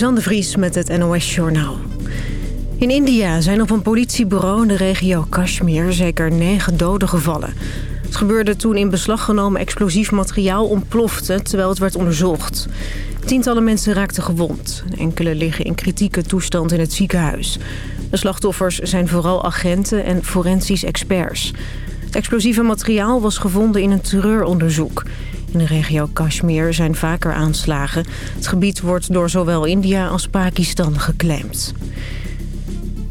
Zanne Vries met het NOS-journaal. In India zijn op een politiebureau in de regio Kashmir zeker negen doden gevallen. Het gebeurde toen in beslag genomen explosief materiaal ontplofte terwijl het werd onderzocht. Tientallen mensen raakten gewond. Enkele liggen in kritieke toestand in het ziekenhuis. De slachtoffers zijn vooral agenten en forensisch experts. Het explosieve materiaal was gevonden in een terreuronderzoek. In de regio Kashmir zijn vaker aanslagen. Het gebied wordt door zowel India als Pakistan geclaimd.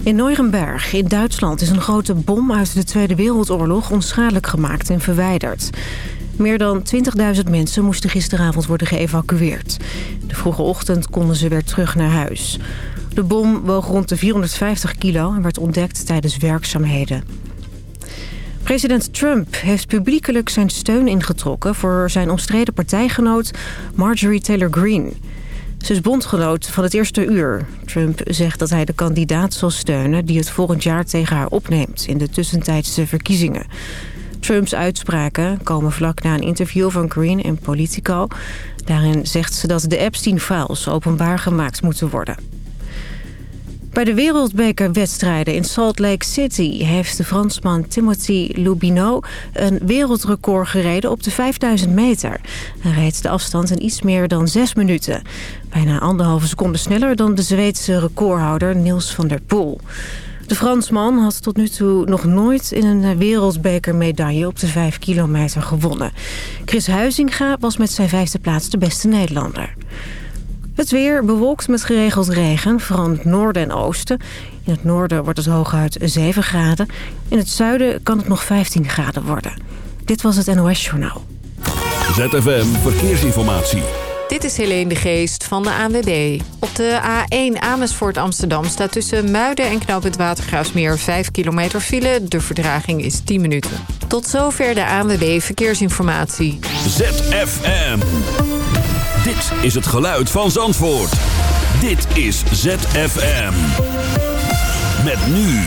In Neurenberg in Duitsland is een grote bom uit de Tweede Wereldoorlog onschadelijk gemaakt en verwijderd. Meer dan 20.000 mensen moesten gisteravond worden geëvacueerd. De vroege ochtend konden ze weer terug naar huis. De bom woog rond de 450 kilo en werd ontdekt tijdens werkzaamheden. President Trump heeft publiekelijk zijn steun ingetrokken... voor zijn omstreden partijgenoot Marjorie Taylor Greene. Ze is bondgenoot van het eerste uur. Trump zegt dat hij de kandidaat zal steunen... die het volgend jaar tegen haar opneemt in de tussentijdse verkiezingen. Trumps uitspraken komen vlak na een interview van Greene in Politico. Daarin zegt ze dat de Epstein-files openbaar gemaakt moeten worden. Bij de wereldbekerwedstrijden in Salt Lake City... heeft de Fransman Timothy Loubinot een wereldrecord gereden op de 5000 meter. Hij reed de afstand in iets meer dan zes minuten. Bijna anderhalve seconde sneller dan de Zweedse recordhouder Niels van der Poel. De Fransman had tot nu toe nog nooit in een wereldbekermedaille op de 5 kilometer gewonnen. Chris Huizinga was met zijn vijfde plaats de beste Nederlander. Het weer bewolkt met geregeld regen, vooral in het noorden en oosten. In het noorden wordt het hooguit 7 graden. In het zuiden kan het nog 15 graden worden. Dit was het NOS Journaal. ZFM Verkeersinformatie. Dit is Helene de Geest van de ANWB. Op de A1 Amersfoort Amsterdam staat tussen Muiden en Knoop het Watergraafsmeer 5 kilometer file. De verdraging is 10 minuten. Tot zover de ANWB Verkeersinformatie. ZFM. Dit is het geluid van Zandvoort. Dit is ZFM. Met nu.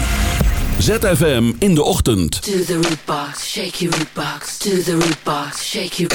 ZFM in de ochtend. To the root box, shake your root box. To the root box, shake your...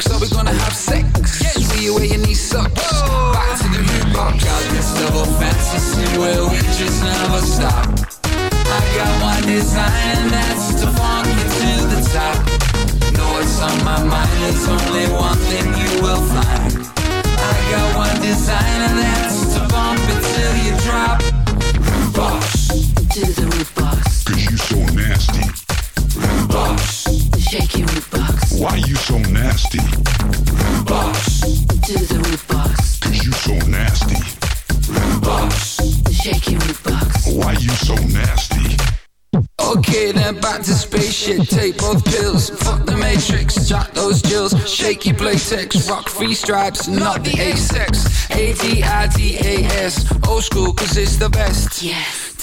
So we gonna have sex. See you where your knees suck. Oh. Back to the root box. Got this double fantasy where we just never stop. I got one design and that's to funk you to the top. Know what's on my mind, there's only one thing you will find. I got one design and that's to bump it till you drop. Root box, To the root box, Cause you so nasty. root box, shake your root box. Why you so nasty? root box, To the root box, Cause you so nasty. root box. shake your root box. Why you so nasty? Okay, then back to spaceship. Take both pills. Fuck the matrix. Jack those jills. Shaky playtex. Rock free stripes, not the A-sex. A-D-I-D-A-S. Old school, cause it's the best. Yes,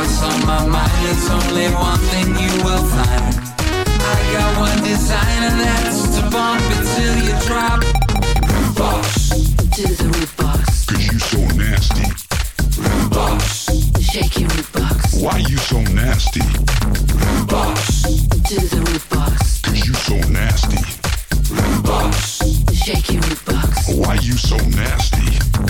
What's on my mind, It's only one thing you will find. I got one design and that's to bump it till you drop. Root box, To the box, Cause you so nasty. root box, shake your root box. Why you so nasty? root box, To the box, Cause you so nasty. root box. shake your root box. Why you so nasty?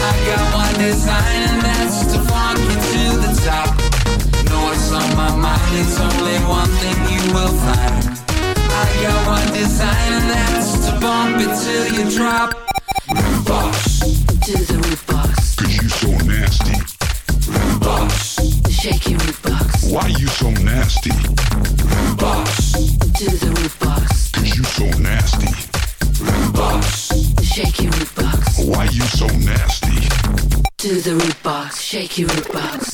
I got one design and that's to funk you to the top. Europe.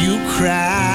You cry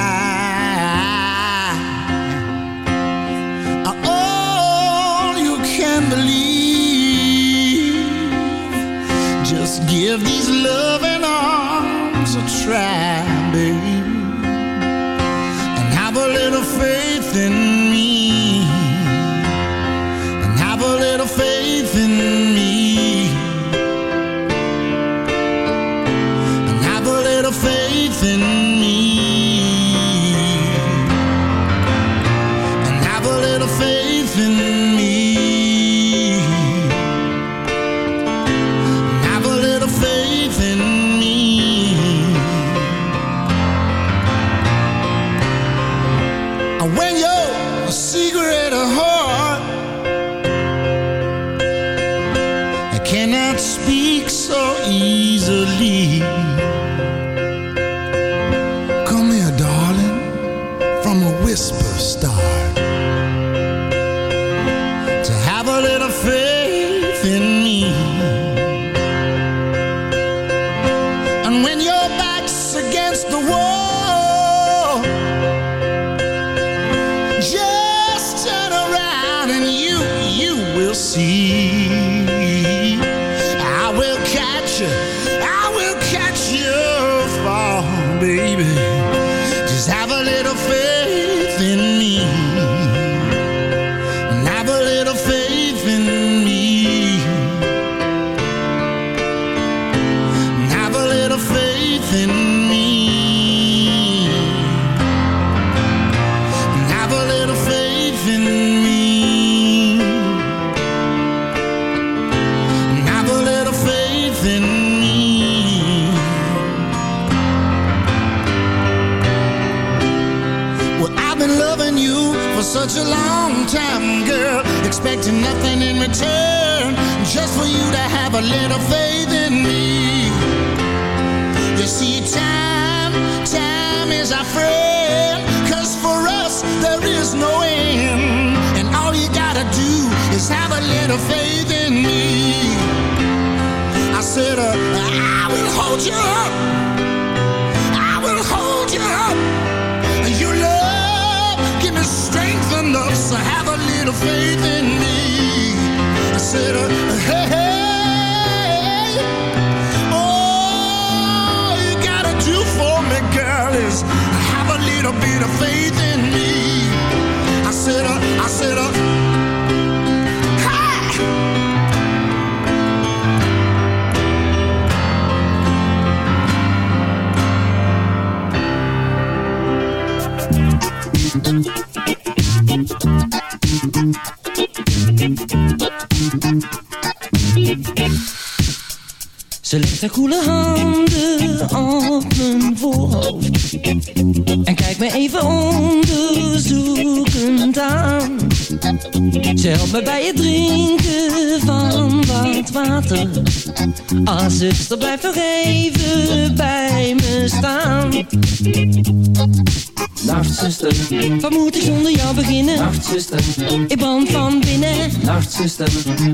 faith in me. You see, time, time is our for us there is no end, and all you gotta do is have a little faith in me. I said, uh, I will hold you up. I will hold you up. Your love, give me strength enough have a little faith Ze legt haar koele handen op mijn voorhoofd even onderzoekend aan. Ze helpt me bij het drinken van wat water. Ah, zuster, blijf nog even bij me staan. Nachtzuster, Wat moet ik zonder jou beginnen? nachtzuster, Ik brand van binnen. Nachtzuster, Doe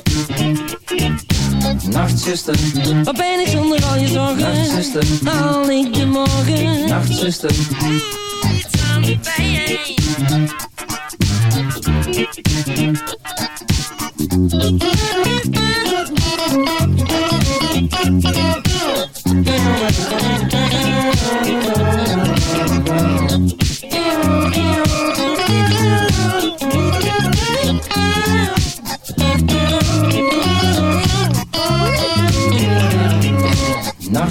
Nachtzuster, wat ben ik zonder al je zorgen? Al haal ik de morgen? Nachtzuster, Nachtzuster.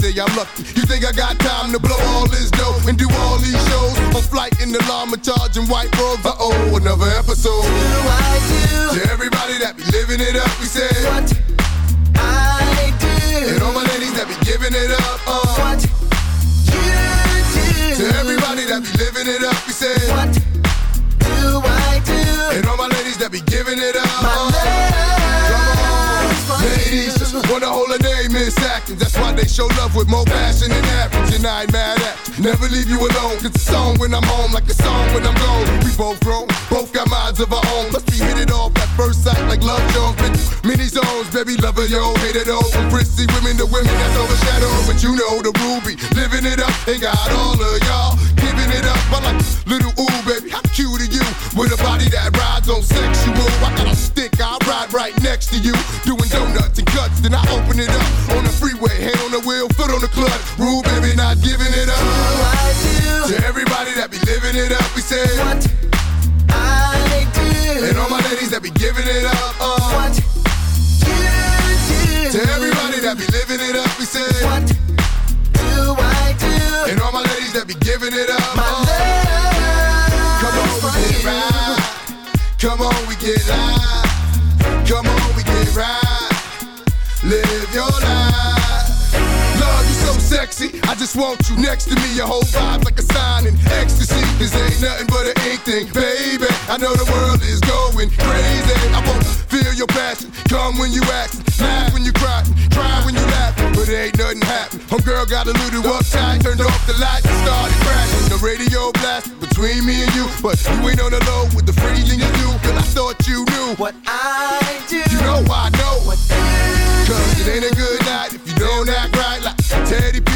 say I'm lucky. You think I got time to blow show love with more passion than average, and I ain't mad at. Never leave you alone. It's a song when I'm home, like a song when I'm gone. We both grown, both got minds of our own. Must be hit it off at first sight, like love jones, bitch. Mini zones, baby, lover, y'all hate it all. From prissy women to women that's overshadowed, but you know the ruby. Living it up, ain't got all of y'all giving it up. I like little ooh, baby, how cute are you? With a body that rides on sexual. I got a stick, I ride right next to you. Doing donuts and cuts, then I open it up. Want you next to me. Your whole vibe like a sign in ecstasy. This ain't nothing but an ink thing, baby. I know the world is going crazy. I won't feel your passion. Come when you act, laugh when you cry, cry when you laugh. But it ain't nothing happen. Homegirl got a little uptight, turned off the lights and started crashing. The radio blast between me and you, but you ain't on the low with the freezing you do. Girl, I thought you knew what I do. You know I know what Cause it ain't a good night if you don't act right like Teddy P.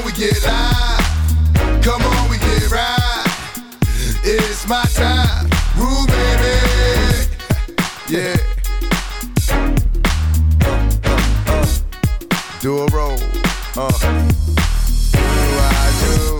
on, we get live. Come on, we get right. It's my time, Rue baby. Yeah. Do a roll. Uh. Do I do?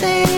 say